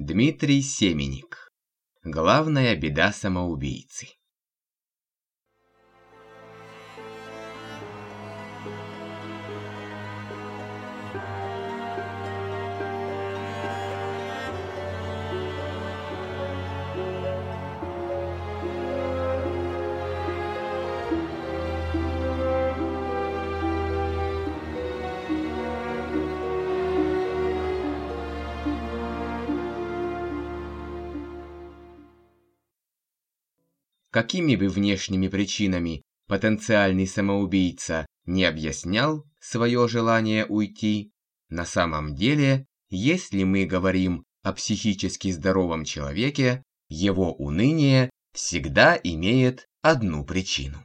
Дмитрий Семеник. Главная беда самоубийцы. Какими бы внешними причинами потенциальный самоубийца не объяснял свое желание уйти, на самом деле, если мы говорим о психически здоровом человеке, его уныние всегда имеет одну причину.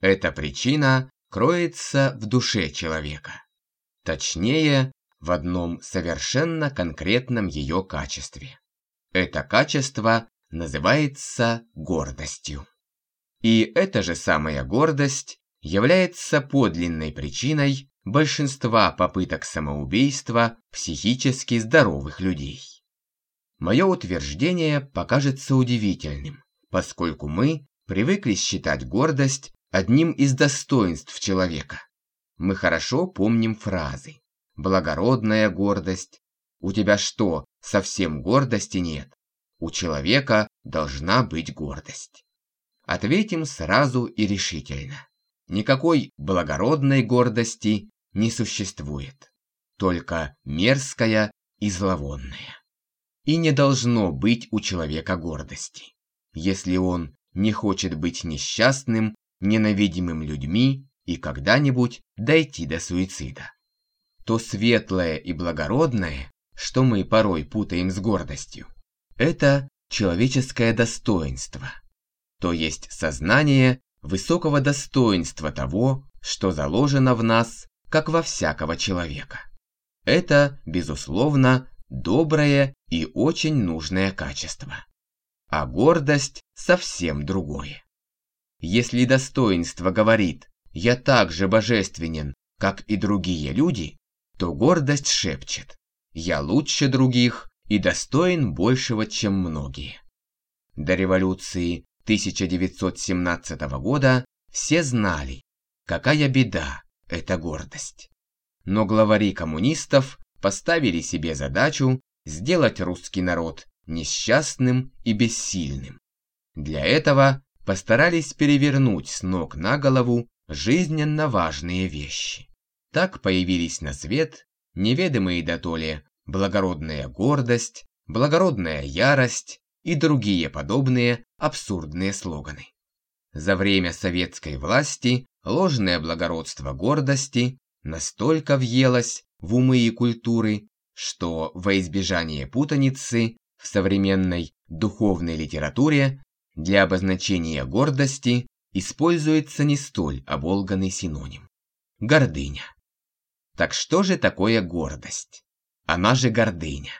Эта причина кроется в душе человека. Точнее, в одном совершенно конкретном ее качестве. Это качество называется гордостью. И эта же самая гордость является подлинной причиной большинства попыток самоубийства психически здоровых людей. Мое утверждение покажется удивительным, поскольку мы привыкли считать гордость одним из достоинств человека. Мы хорошо помним фразы «благородная гордость», «у тебя что, совсем гордости нет?» У человека должна быть гордость. Ответим сразу и решительно. Никакой благородной гордости не существует. Только мерзкая и зловонная. И не должно быть у человека гордости. Если он не хочет быть несчастным, ненавидимым людьми и когда-нибудь дойти до суицида. То светлое и благородное, что мы порой путаем с гордостью, это человеческое достоинство, то есть сознание высокого достоинства того, что заложено в нас, как во всякого человека. Это, безусловно, доброе и очень нужное качество. А гордость совсем другое. Если достоинство говорит «я так же божественен, как и другие люди», то гордость шепчет «я лучше других и достоин большего, чем многие. До революции 1917 года все знали, какая беда эта гордость. Но главари коммунистов поставили себе задачу сделать русский народ несчастным и бессильным. Для этого постарались перевернуть с ног на голову жизненно важные вещи. Так появились на свет неведомые дотоле благородная гордость, благородная ярость и другие подобные абсурдные слоганы. За время советской власти ложное благородство гордости настолько въелось в умы и культуры, что во избежание путаницы в современной духовной литературе для обозначения гордости используется не столь оболганный синоним – гордыня. Так что же такое гордость? Она же гордыня.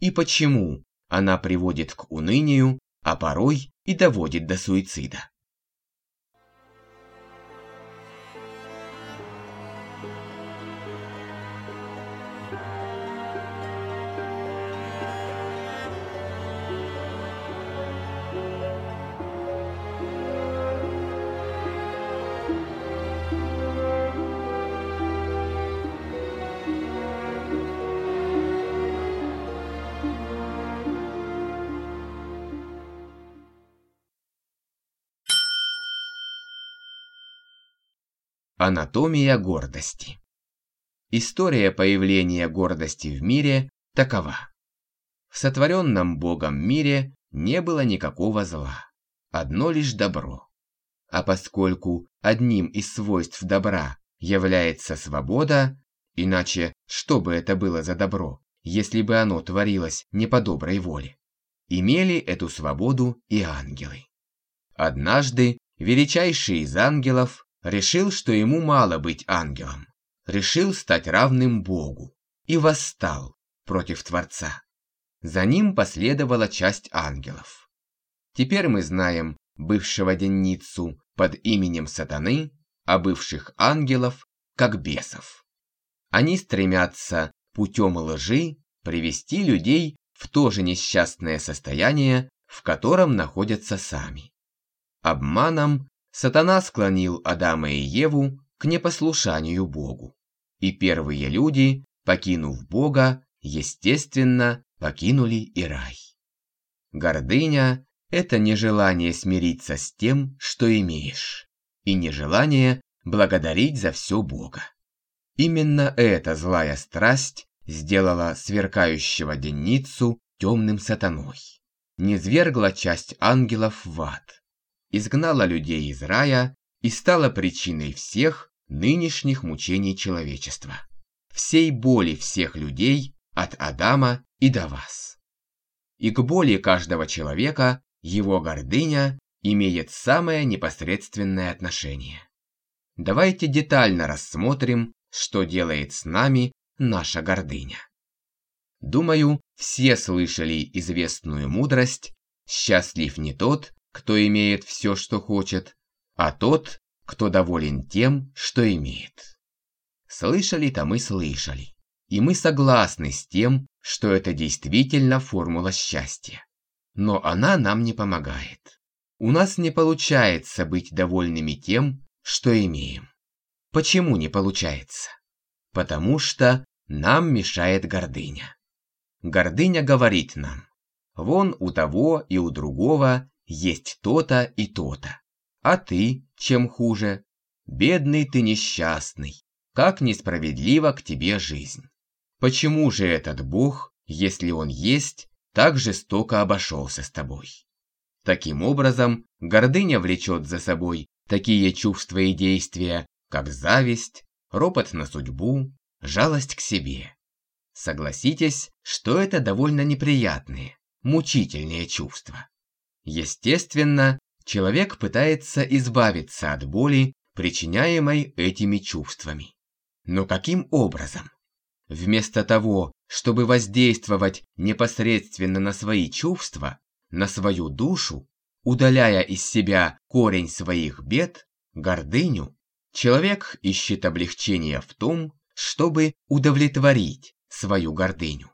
И почему она приводит к унынию, а порой и доводит до суицида. Анатомия гордости. История появления гордости в мире такова. В сотворенном Богом мире не было никакого зла, одно лишь добро. А поскольку одним из свойств добра является свобода, иначе что бы это было за добро, если бы оно творилось не по доброй воле, имели эту свободу и ангелы. Однажды величайший из ангелов решил, что ему мало быть ангелом, решил стать равным Богу и восстал против Творца. За ним последовала часть ангелов. Теперь мы знаем бывшего денницу под именем Сатаны, а бывших ангелов как бесов. Они стремятся путем лжи привести людей в то же несчастное состояние, в котором находятся сами. Обманом сатана склонил Адама и Еву к непослушанию Богу. И первые люди, покинув Бога, естественно, покинули и рай. Гордыня – это нежелание смириться с тем, что имеешь, и нежелание благодарить за все Бога. Именно эта злая страсть сделала сверкающего денницу темным сатаной, низвергла часть ангелов в ад, изгнала людей из рая и стала причиной всех нынешних мучений человечества, всей боли всех людей от Адама и до вас. И к боли каждого человека его гордыня имеет самое непосредственное отношение. Давайте детально рассмотрим, что делает с нами наша гордыня. Думаю, все слышали известную мудрость «Счастлив не тот, кто имеет все, что хочет, а тот, кто доволен тем, что имеет». Слышали-то мы слышали, и мы согласны с тем, что это действительно формула счастья. Но она нам не помогает. У нас не получается быть довольными тем, что имеем. Почему не получается? Потому что нам мешает гордыня. Гордыня говорит нам, вон у того и у другого есть то-то и то-то. А ты чем хуже? Бедный ты несчастный, как несправедлива к тебе жизнь. Почему же этот Бог, если он есть, так жестоко обошелся с тобой? Таким образом, гордыня влечет за собой такие чувства и действия, как зависть, ропот на судьбу, жалость к себе. Согласитесь, что это довольно неприятные, мучительные чувства. Естественно, человек пытается избавиться от боли, причиняемой этими чувствами. Но каким образом? Вместо того, чтобы воздействовать непосредственно на свои чувства, на свою душу, удаляя из себя корень своих бед, гордыню, человек ищет облегчение в том, чтобы удовлетворить свою гордыню.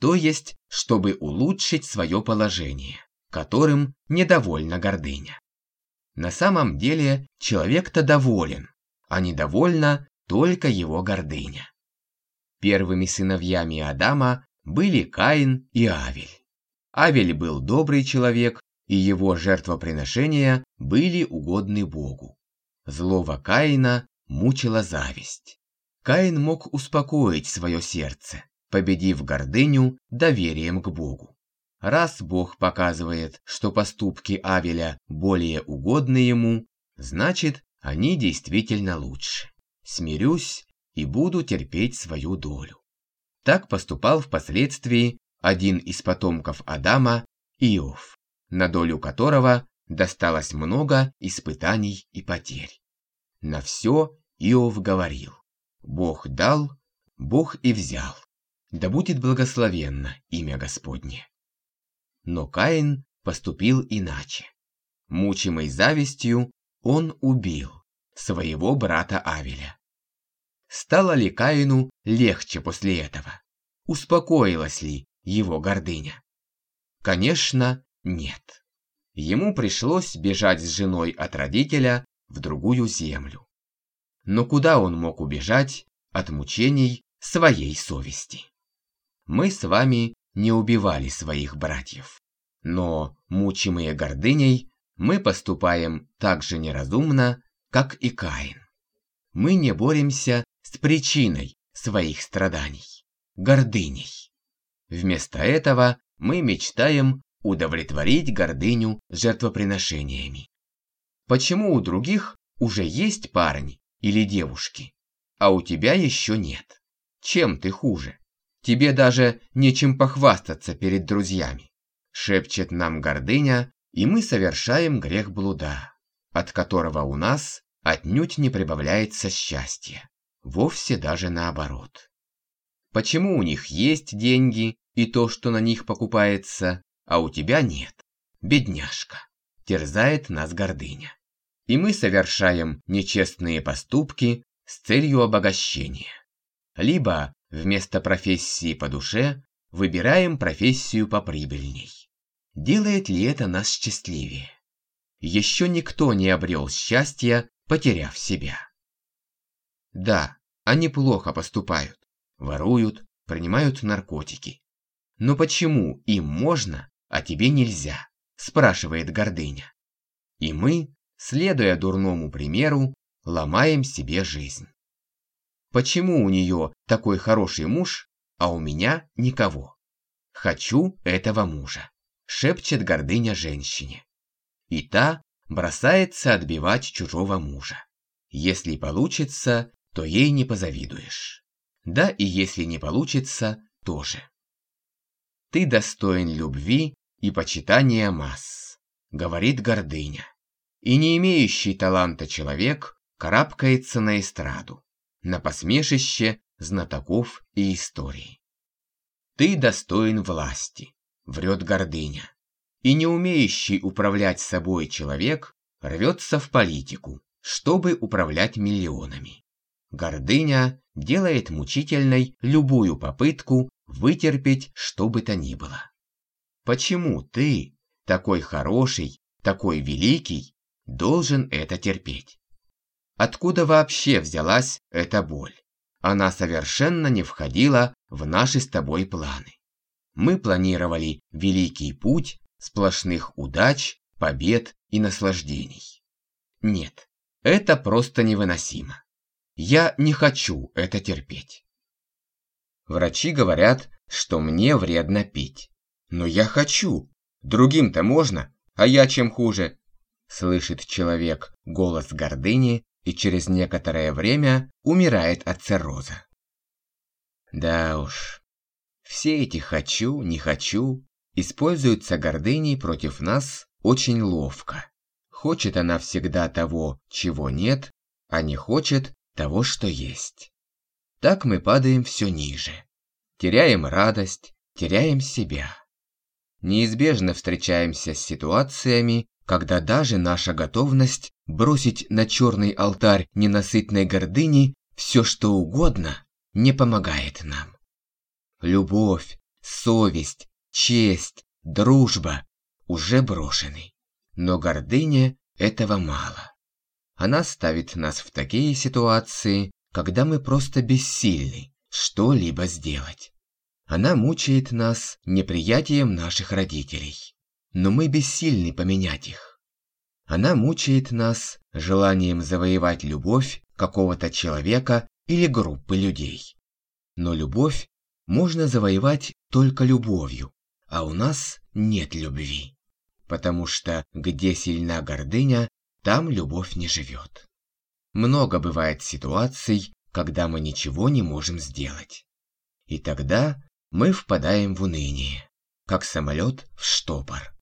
То есть, чтобы улучшить свое положение, которым недовольна гордыня. На самом деле, человек-то доволен, а недовольна только его гордыня. Первыми сыновьями Адама были Каин и Авель. Авель был добрый человек, и его жертвоприношения были угодны Богу. Злого Каина мучила зависть. Каин мог успокоить свое сердце, победив гордыню доверием к Богу. Раз Бог показывает, что поступки Авеля более угодны ему, значит, они действительно лучше. Смирюсь и буду терпеть свою долю. Так поступал впоследствии один из потомков Адама, Иов, на долю которого досталось много испытаний и потерь. На все Иов говорил. Бог дал, Бог и взял. Да будет благословенно имя Господне. Но Каин поступил иначе. Мучимый завистью, он убил своего брата Авеля. Стало ли Каину легче после этого? Успокоилась ли его гордыня? Конечно, нет. Ему пришлось бежать с женой от родителя в другую землю. Но куда он мог убежать от мучений своей совести? Мы с вами не убивали своих братьев. Но, мучимые гордыней, мы поступаем так же неразумно, как и Каин. Мы не боремся с причиной своих страданий – гордыней. Вместо этого мы мечтаем удовлетворить гордыню жертвоприношениями. Почему у других уже есть парни или девушки, а у тебя еще нет? Чем ты хуже? Тебе даже нечем похвастаться перед друзьями. Шепчет нам гордыня, и мы совершаем грех блуда, от которого у нас отнюдь не прибавляется счастье. Вовсе даже наоборот. Почему у них есть деньги и то, что на них покупается, а у тебя нет? Бедняжка. Терзает нас гордыня и мы совершаем нечестные поступки с целью обогащения. Либо вместо профессии по душе выбираем профессию поприбыльней. Делает ли это нас счастливее? Еще никто не обрел счастья, потеряв себя. Да, они плохо поступают, воруют, принимают наркотики. Но почему им можно, а тебе нельзя? Спрашивает гордыня. И мы, следуя дурному примеру, ломаем себе жизнь. Почему у нее такой хороший муж, а у меня никого? Хочу этого мужа, шепчет гордыня женщине. И та бросается отбивать чужого мужа. Если получится, то ей не позавидуешь. Да и если не получится, тоже. Ты достоин любви и почитания масс, говорит гордыня. И не имеющий таланта человек карабкается на эстраду, на посмешище знатоков и истории. Ты достоин власти, врет гордыня. И не умеющий управлять собой человек рвется в политику, чтобы управлять миллионами. Гордыня делает мучительной любую попытку вытерпеть что бы то ни было. Почему ты, такой хороший, такой великий, должен это терпеть? Откуда вообще взялась эта боль? Она совершенно не входила в наши с тобой планы. Мы планировали великий путь сплошных удач, побед и наслаждений. Нет, это просто невыносимо. Я не хочу это терпеть. Врачи говорят, что мне вредно пить. Но я хочу. Другим-то можно, а я чем хуже? Слышит человек голос гордыни и через некоторое время умирает от цирроза. Да уж, все эти «хочу», «не хочу» используются гордыней против нас очень ловко. Хочет она всегда того, чего нет, а не хочет того, что есть. Так мы падаем все ниже. Теряем радость, теряем себя. Неизбежно встречаемся с ситуациями, когда даже наша готовность бросить на черный алтарь ненасытной гордыни все что угодно не помогает нам. Любовь, совесть, честь, дружба уже брошены. Но гордыне этого мало. Она ставит нас в такие ситуации, когда мы просто бессильны что-либо сделать. Она мучает нас неприятием наших родителей, но мы бессильны поменять их. Она мучает нас желанием завоевать любовь какого-то человека или группы людей. Но любовь можно завоевать только любовью, а у нас нет любви. Потому что где сильна гордыня, там любовь не живет. Много бывает ситуаций, когда мы ничего не можем сделать. И тогда мы впадаем в уныние, как самолет в штопор.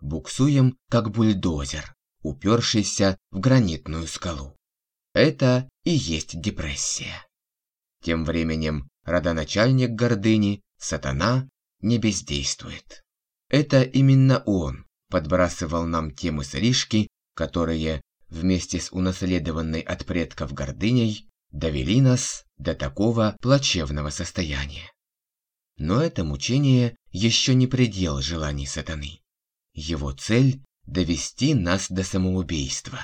Буксуем, как бульдозер, упершийся в гранитную скалу. Это и есть депрессия. Тем временем родоначальник гордыни, сатана, не бездействует. Это именно он подбрасывал нам те мыслишки, которые, вместе с унаследованной от предков гордыней, довели нас до такого плачевного состояния. Но это мучение еще не предел желаний сатаны. Его цель – довести нас до самоубийства,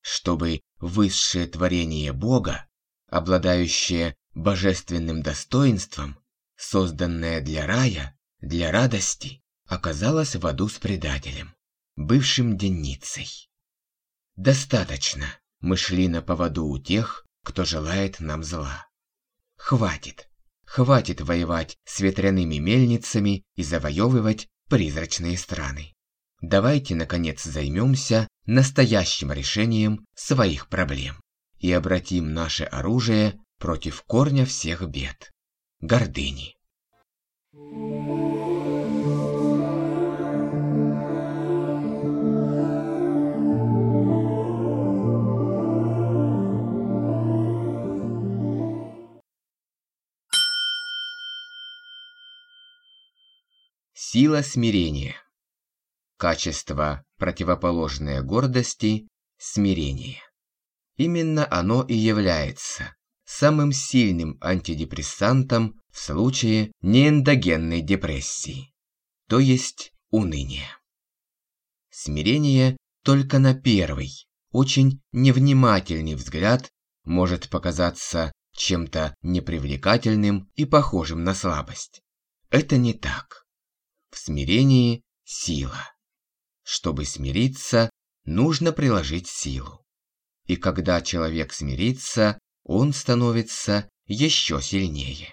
чтобы высшее творение Бога, обладающее божественным достоинством, созданное для рая, для радости, оказалась в аду с предателем, бывшим денницей. Достаточно, мы шли на поводу у тех, кто желает нам зла. Хватит, хватит воевать с ветряными мельницами и завоевывать призрачные страны. Давайте, наконец, займемся настоящим решением своих проблем и обратим наше оружие против корня всех бед – гордыни. Сила смирения. Качество, противоположное гордости – смирение. Именно оно и является самым сильным антидепрессантом в случае неэндогенной депрессии, то есть уныния. Смирение только на первый, очень невнимательный взгляд может показаться чем-то непривлекательным и похожим на слабость. Это не так. В смирении сила. Чтобы смириться, нужно приложить силу. И когда человек смирится, он становится еще сильнее.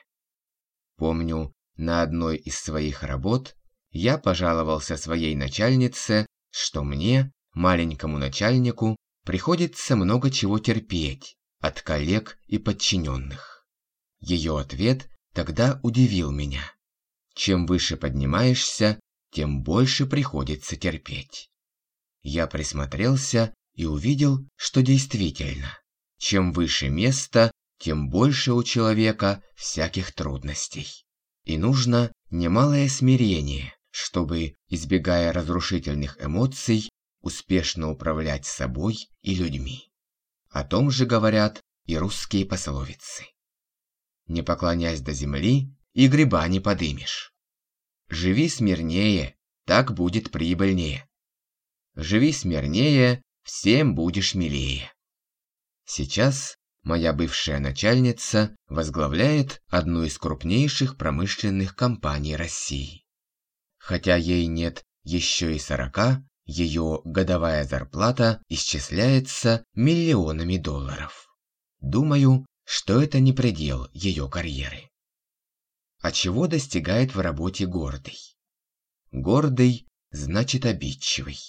Помню, на одной из своих работ я пожаловался своей начальнице, что мне, маленькому начальнику, приходится много чего терпеть от коллег и подчиненных. Ее ответ тогда удивил меня. Чем выше поднимаешься, тем больше приходится терпеть. Я присмотрелся и увидел, что действительно, чем выше место, тем больше у человека всяких трудностей. И нужно немалое смирение, чтобы, избегая разрушительных эмоций, успешно управлять собой и людьми. О том же говорят и русские пословицы. Не поклонясь до земли, и гриба не подымешь. Живи смирнее, так будет прибыльнее. Живи смирнее, всем будешь милее. Сейчас моя бывшая начальница возглавляет одну из крупнейших промышленных компаний России. Хотя ей нет еще и сорока, ее годовая зарплата исчисляется миллионами долларов. Думаю, что это не предел ее карьеры. А чего достигает в работе гордый? Гордый значит обидчивый.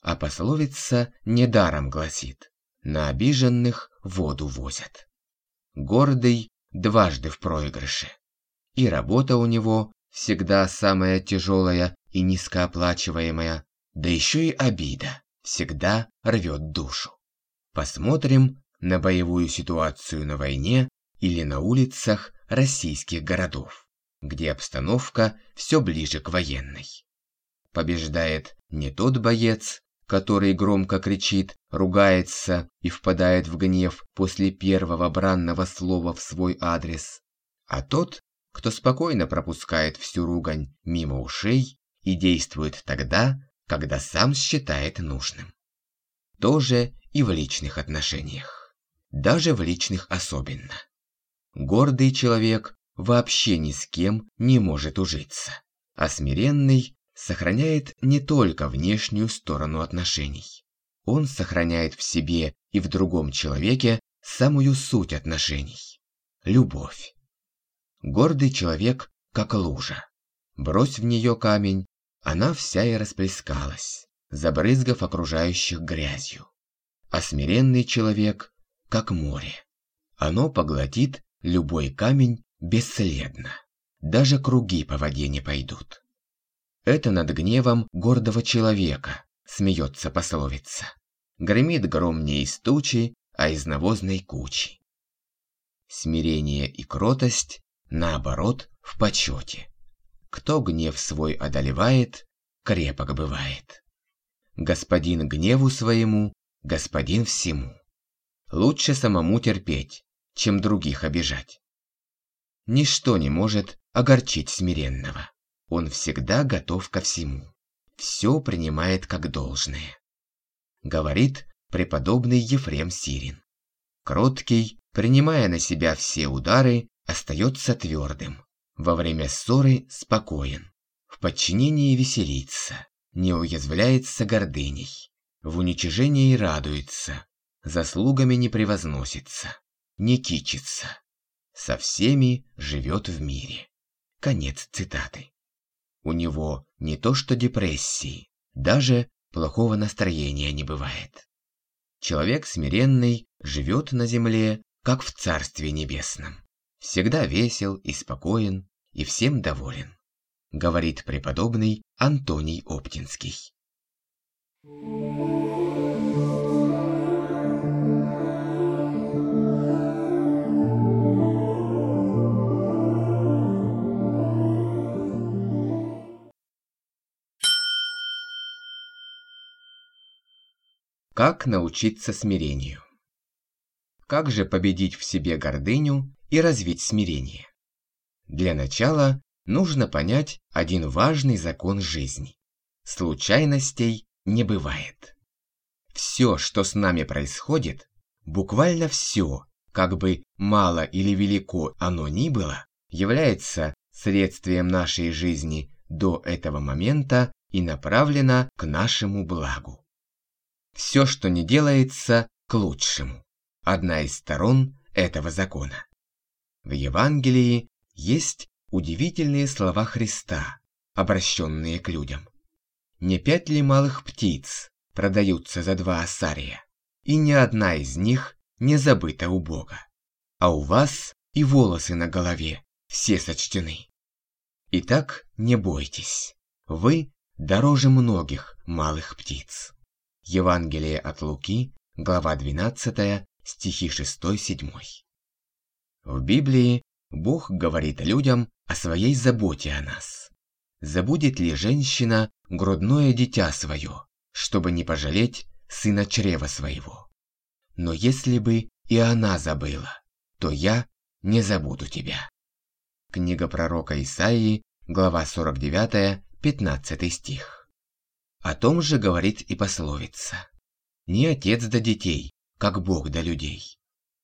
А пословица недаром гласит «на обиженных воду возят». Гордый дважды в проигрыше. И работа у него всегда самая тяжелая и низкооплачиваемая, да еще и обида всегда рвет душу. Посмотрим на боевую ситуацию на войне или на улицах российских городов, где обстановка все ближе к военной. Побеждает не тот боец, который громко кричит, ругается и впадает в гнев после первого бранного слова в свой адрес, а тот, кто спокойно пропускает всю ругань мимо ушей и действует тогда, когда сам считает нужным. Тоже и в личных отношениях. Даже в личных особенно. Гордый человек вообще ни с кем не может ужиться, а смиренный сохраняет не только внешнюю сторону отношений. Он сохраняет в себе и в другом человеке самую суть отношений – любовь. Гордый человек как лужа. Брось в нее камень, она вся и расплескалась, забрызгав окружающих грязью. А смиренный человек как море. Оно поглотит любой камень бесследно. Даже круги по воде не пойдут. Это над гневом гордого человека, смеется пословица. Гремит гром не из тучи, а из навозной кучи. Смирение и кротость, наоборот, в почете. Кто гнев свой одолевает, крепок бывает. Господин гневу своему, господин всему. Лучше самому терпеть, чем других обижать. Ничто не может огорчить смиренного. Он всегда готов ко всему. Все принимает как должное. Говорит преподобный Ефрем Сирин. Кроткий, принимая на себя все удары, остается твердым. Во время ссоры спокоен. В подчинении веселится. Не уязвляется гордыней. В уничижении радуется. Заслугами не превозносится. Не кичится. Со всеми живет в мире. Конец цитаты. У него не то что депрессии, даже плохого настроения не бывает. Человек смиренный живет на земле, как в Царстве Небесном. Всегда весел и спокоен, и всем доволен, говорит преподобный Антоний Оптинский. Как научиться смирению? Как же победить в себе гордыню и развить смирение? Для начала нужно понять один важный закон жизни. Случайностей не бывает. Все, что с нами происходит, буквально все, как бы мало или велико оно ни было, является следствием нашей жизни до этого момента и направлено к нашему благу. Все, что не делается, к лучшему. Одна из сторон этого закона. В Евангелии есть удивительные слова Христа, обращенные к людям. Не пять ли малых птиц продаются за два асария, и ни одна из них не забыта у Бога. А у вас и волосы на голове все сочтены. Итак, не бойтесь, вы дороже многих малых птиц. Евангелие от Луки, глава 12, стихи 6-7. В Библии Бог говорит людям о своей заботе о нас. Забудет ли женщина грудное дитя свое, чтобы не пожалеть сына чрева своего? Но если бы и она забыла, то я не забуду тебя. Книга пророка Исаии, глава 49, 15 стих. О том же говорит и пословица. Не отец до детей, как Бог до людей.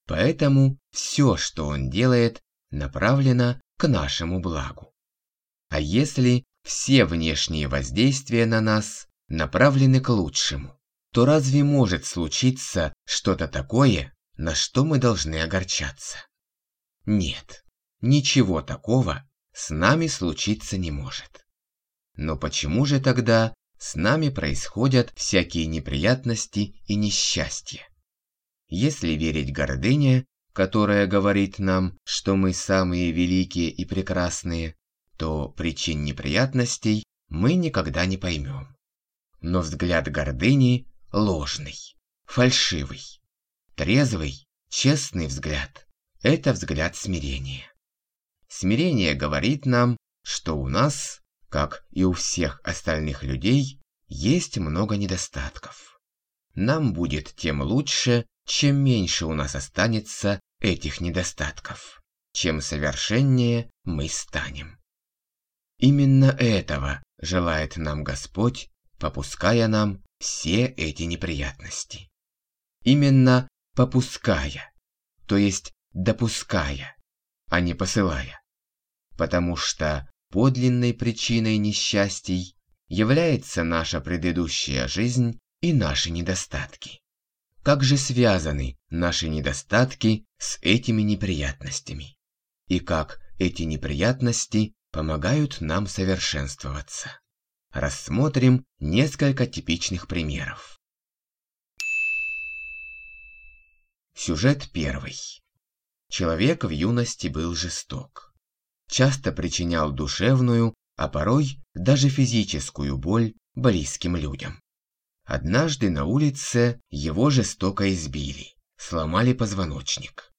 Поэтому все, что он делает, направлено к нашему благу. А если все внешние воздействия на нас направлены к лучшему, то разве может случиться что-то такое, на что мы должны огорчаться? Нет, ничего такого с нами случиться не может. Но почему же тогда с нами происходят всякие неприятности и несчастья? Если верить гордыне, которая говорит нам, что мы самые великие и прекрасные, то причин неприятностей мы никогда не поймем. Но взгляд гордыни ложный, фальшивый. Трезвый, честный взгляд – это взгляд смирения. Смирение говорит нам, что у нас, как и у всех остальных людей, есть много недостатков. Нам будет тем лучше, чем меньше у нас останется этих недостатков, чем совершеннее мы станем. Именно этого желает нам Господь, попуская нам все эти неприятности. Именно попуская, то есть допуская, а не посылая. Потому что подлинной причиной несчастий является наша предыдущая жизнь и наши недостатки. Как же связаны наши недостатки с этими неприятностями? И как эти неприятности помогают нам совершенствоваться? Рассмотрим несколько типичных примеров. Сюжет первый. Человек в юности был жесток. Часто причинял душевную, а порой даже физическую боль близким людям. Однажды на улице его жестоко избили, сломали позвоночник.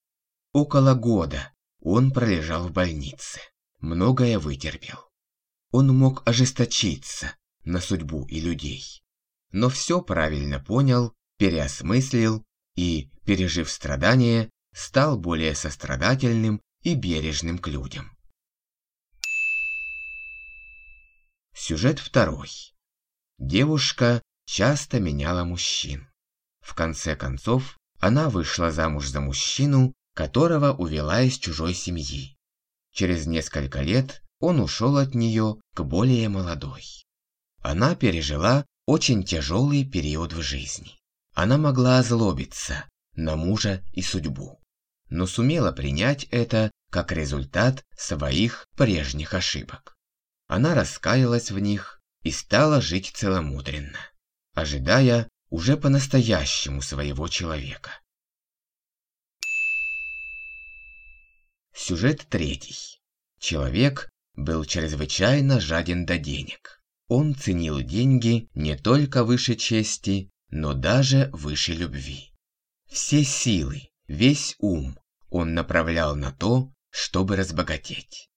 Около года он пролежал в больнице, многое вытерпел. Он мог ожесточиться на судьбу и людей, но все правильно понял, переосмыслил и, пережив страдания, стал более сострадательным и бережным к людям. Сюжет второй. Девушка часто меняла мужчин. В конце концов, она вышла замуж за мужчину, которого увела из чужой семьи. Через несколько лет он ушел от нее к более молодой. Она пережила очень тяжелый период в жизни. Она могла озлобиться на мужа и судьбу, но сумела принять это как результат своих прежних ошибок. Она раскаялась в них и стала жить целомудренно ожидая уже по-настоящему своего человека. Сюжет третий. Человек был чрезвычайно жаден до денег. Он ценил деньги не только выше чести, но даже выше любви. Все силы, весь ум он направлял на то, чтобы разбогатеть.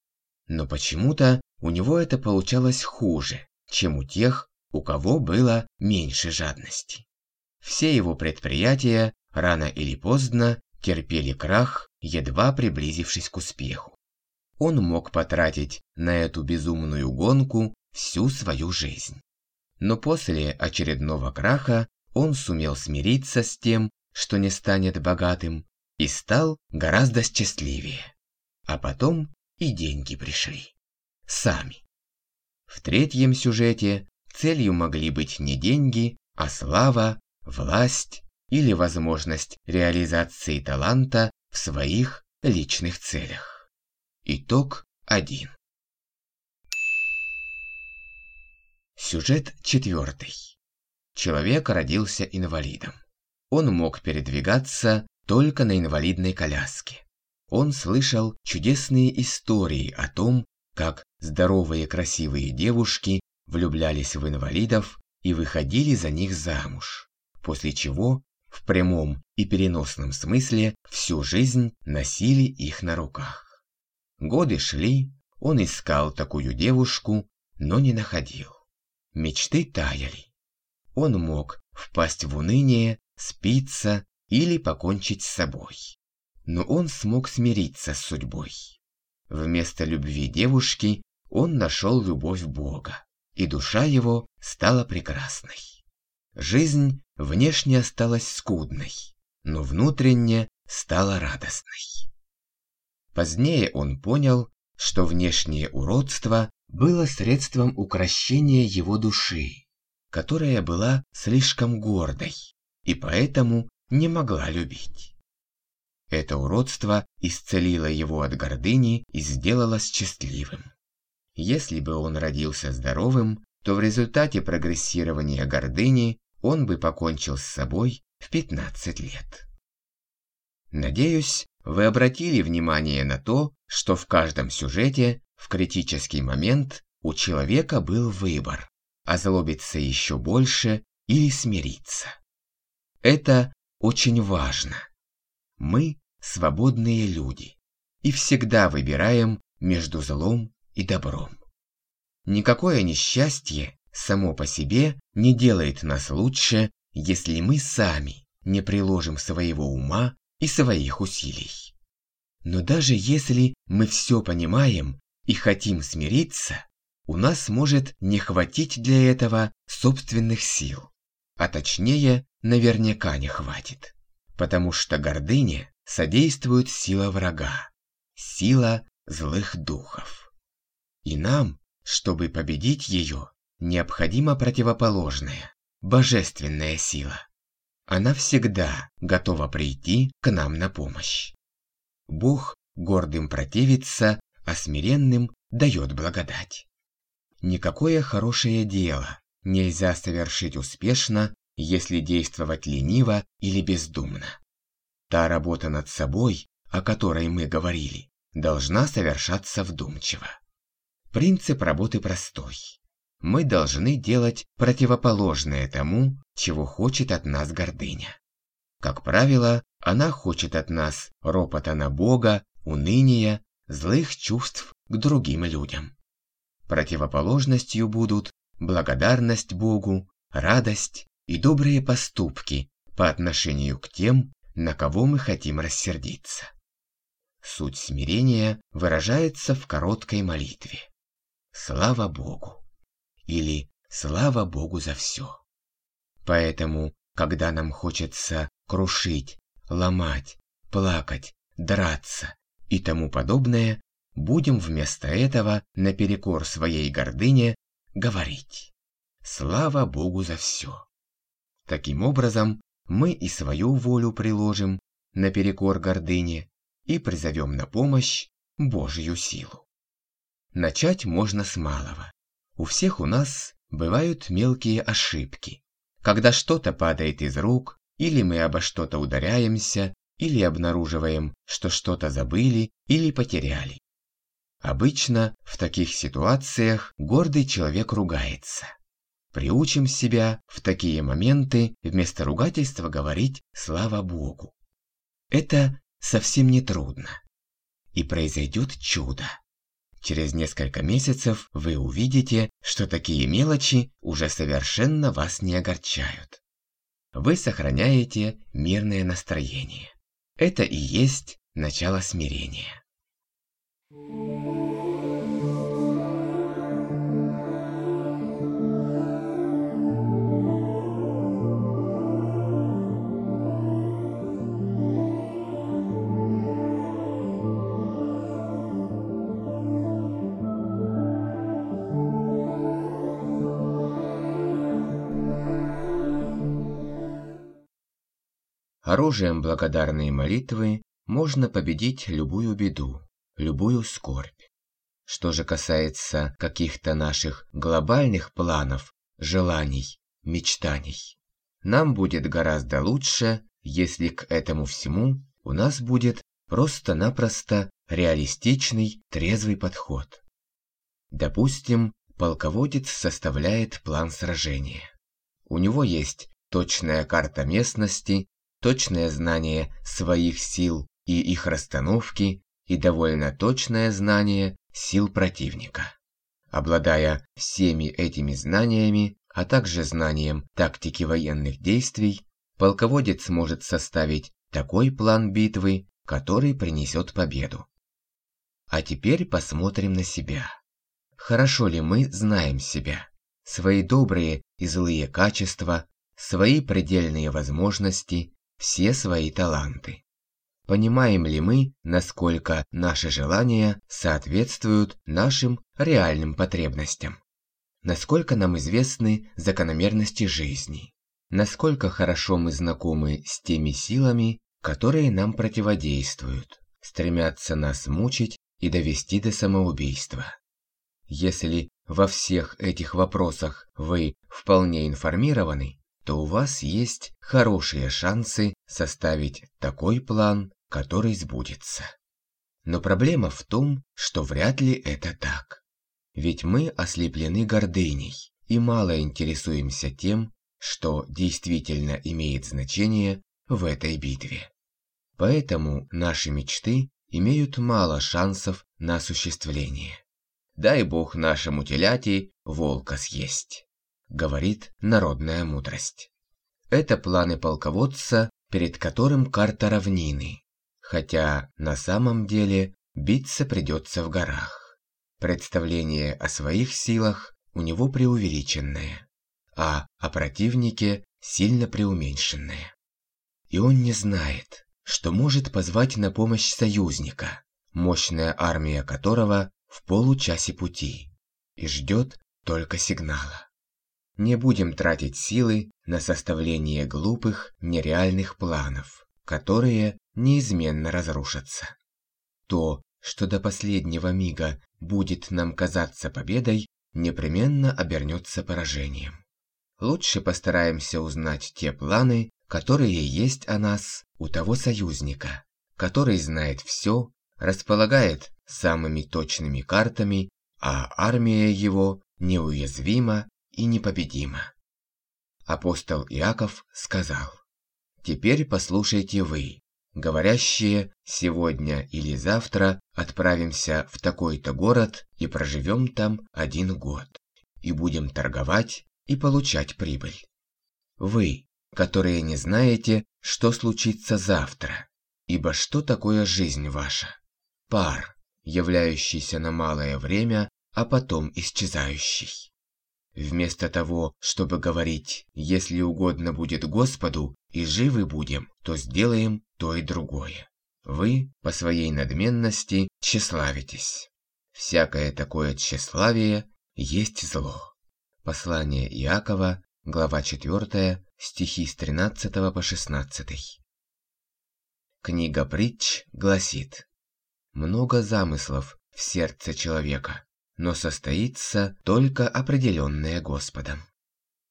Но почему-то у него это получалось хуже, чем у тех, у кого было меньше жадности. Все его предприятия рано или поздно терпели крах, едва приблизившись к успеху. он мог потратить на эту безумную гонку всю свою жизнь. Но после очередного краха он сумел смириться с тем, что не станет богатым, и стал гораздо счастливее. А потом и деньги пришли. Сами. В третьем сюжете целью могли быть не деньги, а слава, власть или возможность реализации таланта в своих личных целях. Итог один. Сюжет четвертый. Человек родился инвалидом. Он мог передвигаться только на инвалидной коляске. Он слышал чудесные истории о том, как здоровые красивые девушки влюблялись в инвалидов и выходили за них замуж, после чего в прямом и переносном смысле всю жизнь носили их на руках. Годы шли, он искал такую девушку, но не находил. Мечты таяли. Он мог впасть в уныние, спиться или покончить с собой. Но он смог смириться с судьбой. Вместо любви девушки он нашел любовь Бога, и душа его стала прекрасной. Жизнь внешне осталась скудной, но внутренне стала радостной. Позднее он понял, что внешнее уродство было средством укращения его души, которая была слишком гордой и поэтому не могла любить. Это уродство исцелило его от гордыни и сделало счастливым. Если бы он родился здоровым, то в результате прогрессирования гордыни он бы покончил с собой в 15 лет. Надеюсь, вы обратили внимание на то, что в каждом сюжете в критический момент у человека был выбор – озлобиться еще больше или смириться. Это очень важно. Мы – свободные люди и всегда выбираем между злом и добром. Никакое несчастье само по себе не делает нас лучше, если мы сами не приложим своего ума и своих усилий. Но даже если мы все понимаем и хотим смириться, у нас может не хватить для этого собственных сил. А точнее, наверняка не хватит. Потому что гордыне содействует сила врага, сила злых духов. И нам, чтобы победить ее, необходима противоположная, божественная сила. Она всегда готова прийти к нам на помощь. Бог гордым противится, а смиренным дает благодать. Никакое хорошее дело нельзя совершить успешно, если действовать лениво или бездумно. Та работа над собой, о которой мы говорили, должна совершаться вдумчиво. Принцип работы простой. Мы должны делать противоположное тому, чего хочет от нас гордыня. Как правило, она хочет от нас ропота на Бога, уныния, злых чувств к другим людям. Противоположностью будут благодарность Богу, радость и добрые поступки по отношению к тем, на кого мы хотим рассердиться. Суть смирения выражается в короткой молитве. Слава Богу! Или слава Богу за все. Поэтому, когда нам хочется крушить, ломать, плакать, драться и тому подобное, будем вместо этого, наперекор своей гордыне, говорить «Слава Богу за все». Таким образом, мы и свою волю приложим наперекор гордыне и призовем на помощь Божью силу. Начать можно с малого. У всех у нас бывают мелкие ошибки. Когда что-то падает из рук, или мы обо что-то ударяемся, или обнаруживаем, что что-то забыли или потеряли. Обычно в таких ситуациях гордый человек ругается. Приучим себя в такие моменты вместо ругательства говорить «Слава Богу». Это совсем не трудно. И произойдет чудо. Через несколько месяцев вы увидите, что такие мелочи уже совершенно вас не огорчают. Вы сохраняете мирное настроение. Это и есть начало смирения. Оружием благодарной молитвы можно победить любую беду, любую скорбь. Что же касается каких-то наших глобальных планов, желаний, мечтаний, нам будет гораздо лучше, если к этому всему у нас будет просто-напросто реалистичный, трезвый подход. Допустим, полководец составляет план сражения. У него есть точная карта местности, точное знание своих сил и их расстановки и довольно точное знание сил противника. Обладая всеми этими знаниями, а также знанием тактики военных действий, полководец может составить такой план битвы, который принесет победу. А теперь посмотрим на себя. Хорошо ли мы знаем себя, свои добрые и злые качества, свои предельные возможности, все свои таланты. Понимаем ли мы, насколько наши желания соответствуют нашим реальным потребностям? Насколько нам известны закономерности жизни? Насколько хорошо мы знакомы с теми силами, которые нам противодействуют, стремятся нас мучить и довести до самоубийства? Если во всех этих вопросах вы вполне информированы, то у вас есть хорошие шансы составить такой план, который сбудется. Но проблема в том, что вряд ли это так. Ведь мы ослеплены гордыней и мало интересуемся тем, что действительно имеет значение в этой битве. Поэтому наши мечты имеют мало шансов на осуществление. Дай бог нашему теляти волка съесть говорит народная мудрость. Это планы полководца, перед которым карта равнины, хотя на самом деле биться придется в горах. Представление о своих силах у него преувеличенное, а о противнике сильно преуменьшенное. И он не знает, что может позвать на помощь союзника, мощная армия которого в получасе пути, и ждет только сигнала. Не будем тратить силы на составление глупых, нереальных планов, которые неизменно разрушатся. То, что до последнего мига будет нам казаться победой, непременно обернется поражением. Лучше постараемся узнать те планы, которые есть о нас у того союзника, который знает все, располагает самыми точными картами, а армия его неуязвима и непобедима. Апостол Иаков сказал, «Теперь послушайте вы, говорящие, сегодня или завтра отправимся в такой-то город и проживем там один год, и будем торговать и получать прибыль. Вы, которые не знаете, что случится завтра, ибо что такое жизнь ваша? Пар, являющийся на малое время, а потом исчезающий. Вместо того, чтобы говорить «если угодно будет Господу, и живы будем, то сделаем то и другое». Вы по своей надменности тщеславитесь. Всякое такое тщеславие есть зло. Послание Иакова, глава 4, стихи с 13 по 16. Книга притч гласит «Много замыслов в сердце человека, но состоится только определенное Господом.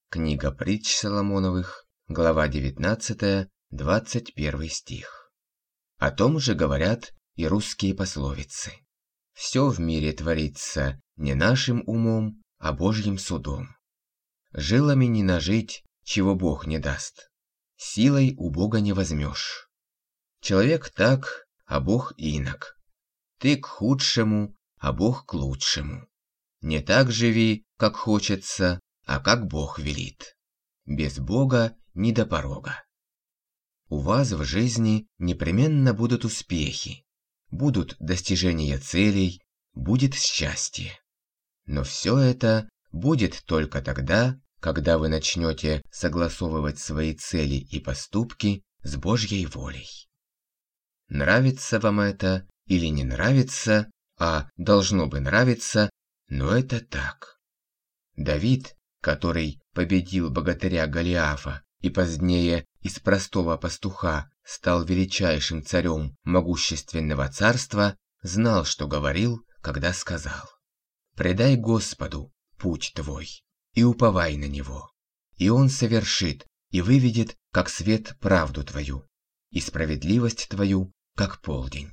Книга притч Соломоновых, глава 19, 21 стих. О том же говорят и русские пословицы. Все в мире творится не нашим умом, а Божьим судом. Жилами не нажить, чего Бог не даст. Силой у Бога не возьмешь. Человек так, а Бог инок. Ты к худшему, а Бог к лучшему. Не так живи, как хочется, а как Бог велит. Без Бога ни до порога. У вас в жизни непременно будут успехи. будут достижения целей, будет счастье. Но все это будет только тогда, когда вы начнете согласовывать свои цели и поступки с Божьей волей. Нравится вам это или не нравится, а должно бы нравиться, но это так. Давид, который победил богатыря Голиафа и позднее из простого пастуха стал величайшим царем могущественного царства, знал, что говорил, когда сказал «Предай Господу путь твой и уповай на Него, и Он совершит и выведет, как свет, правду твою, и справедливость твою, как полдень.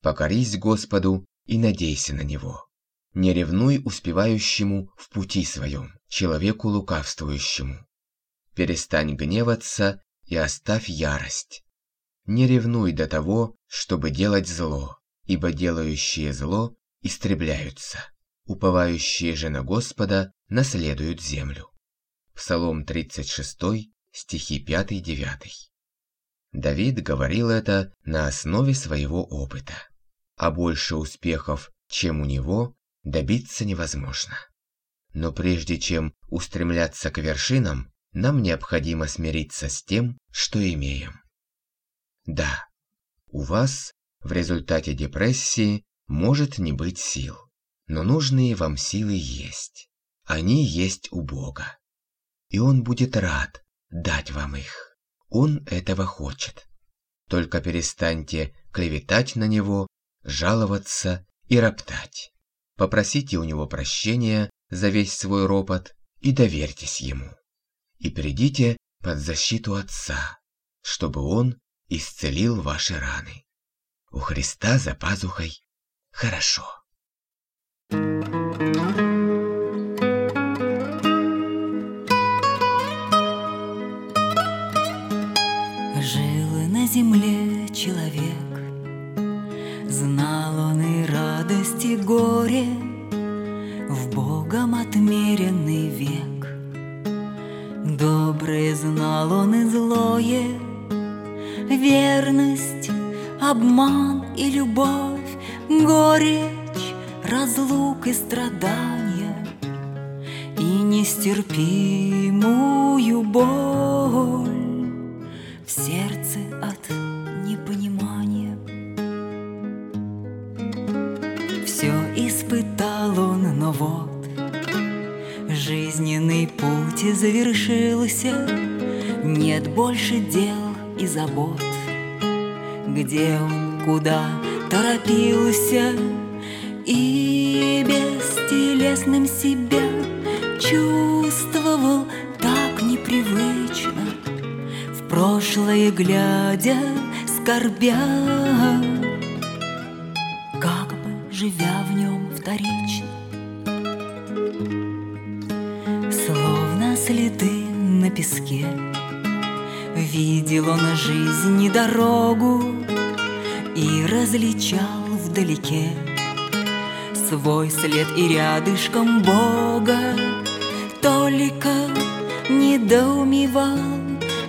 Покорись Господу и надейся на Него. Не ревнуй успевающему в пути своем, человеку лукавствующему. Перестань гневаться и оставь ярость. Не ревнуй до того, чтобы делать зло, ибо делающие зло истребляются. Уповающие же на Господа наследуют землю. Псалом 36, стихи 5-9. Давид говорил это на основе своего опыта. А больше успехов, чем у него, добиться невозможно. Но прежде чем устремляться к вершинам, нам необходимо смириться с тем, что имеем. Да, у вас в результате депрессии может не быть сил, но нужные вам силы есть. Они есть у Бога. И Он будет рад дать вам их. Он этого хочет. Только перестаньте клеветать на Него, жаловаться и роптать. Попросите у Него прощения за весь свой ропот и доверьтесь Ему. И придите под защиту Отца, чтобы Он исцелил ваши раны. У Христа за пазухой хорошо. Жил на земле человек, радость, и горе, В Богом отмеренный век. Доброе знал он и злое, Верность, обман и любовь, горечь, разлук и страдания И нестерпимую боль путь завершился, Нет больше дел и забот, Где он, куда торопился, И бестелесным себя чувствовал так непривычно, В прошлое глядя, скорбя, Как бы живя в нем вторично. Песке. Видел он жизнь и дорогу И различал вдалеке. Свой след и рядышком Бога Только недоумевал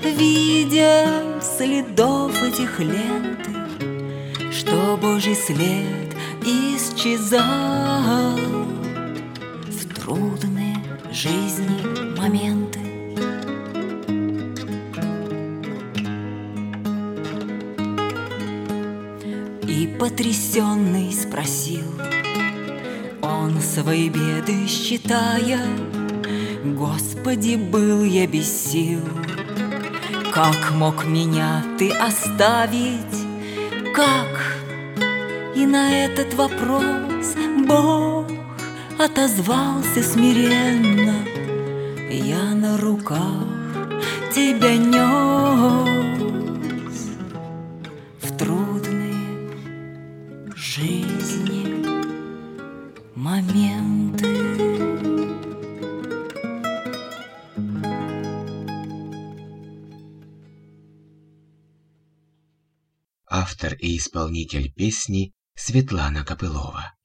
Видя следов этих ленты Что Божий след исчезал В трудные жизни моменты потрясенный спросил Он свои беды считая Господи, был я без сил Как мог меня ты оставить? Как? И на этот вопрос Бог отозвался смиренно Я на руках тебя нес исполнитель песни Светлана Копылова.